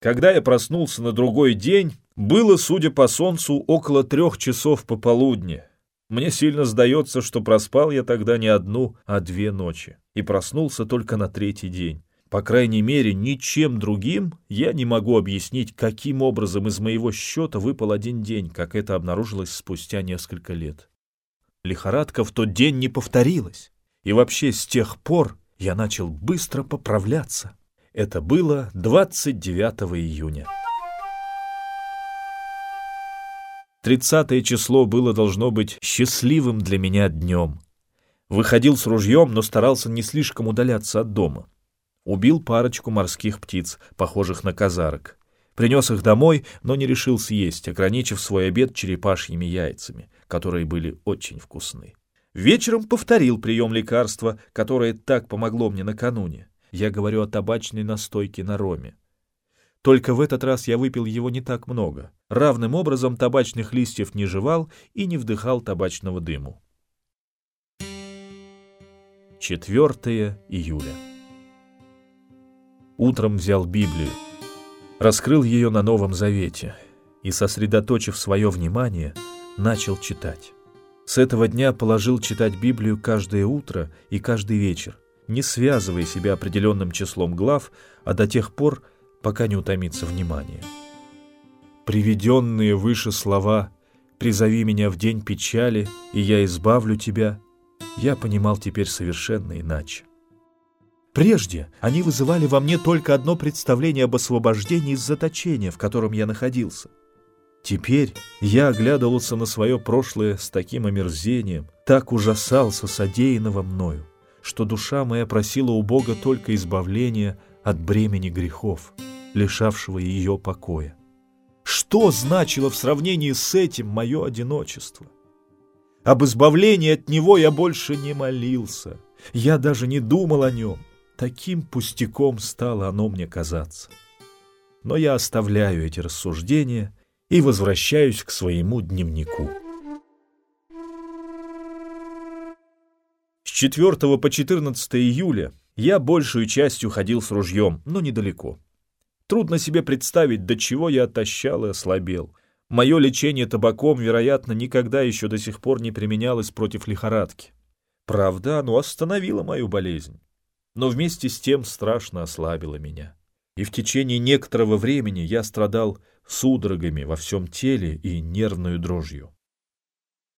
Когда я проснулся на другой день, было, судя по солнцу, около трех часов пополудни. Мне сильно сдается, что проспал я тогда не одну, а две ночи, и проснулся только на третий день. По крайней мере, ничем другим я не могу объяснить, каким образом из моего счета выпал один день, как это обнаружилось спустя несколько лет. Лихорадка в тот день не повторилась, и вообще с тех пор я начал быстро поправляться. Это было 29 июня. Тридцатое число было должно быть счастливым для меня днем. Выходил с ружьем, но старался не слишком удаляться от дома. Убил парочку морских птиц, похожих на казарок. Принес их домой, но не решил съесть, ограничив свой обед черепашьими яйцами, которые были очень вкусны. Вечером повторил прием лекарства, которое так помогло мне накануне. Я говорю о табачной настойке на роме. Только в этот раз я выпил его не так много. Равным образом табачных листьев не жевал и не вдыхал табачного дыму. 4 июля. Утром взял Библию, раскрыл ее на Новом Завете и, сосредоточив свое внимание, начал читать. С этого дня положил читать Библию каждое утро и каждый вечер, не связывая себя определенным числом глав, а до тех пор, пока не утомится внимание. Приведенные выше слова «Призови меня в день печали, и я избавлю тебя» я понимал теперь совершенно иначе. Прежде они вызывали во мне только одно представление об освобождении из заточения, в котором я находился. Теперь я оглядывался на свое прошлое с таким омерзением, так ужасался содеянного мною, что душа моя просила у Бога только избавления от бремени грехов, лишавшего ее покоя. Что значило в сравнении с этим мое одиночество? Об избавлении от него я больше не молился, я даже не думал о нем. Таким пустяком стало оно мне казаться. Но я оставляю эти рассуждения и возвращаюсь к своему дневнику. 4 по 14 июля я большую частью ходил с ружьем, но недалеко. Трудно себе представить, до чего я отощал и ослабел. Мое лечение табаком, вероятно, никогда еще до сих пор не применялось против лихорадки. Правда, оно остановило мою болезнь, но вместе с тем страшно ослабило меня. И в течение некоторого времени я страдал судорогами во всем теле и нервную дрожью.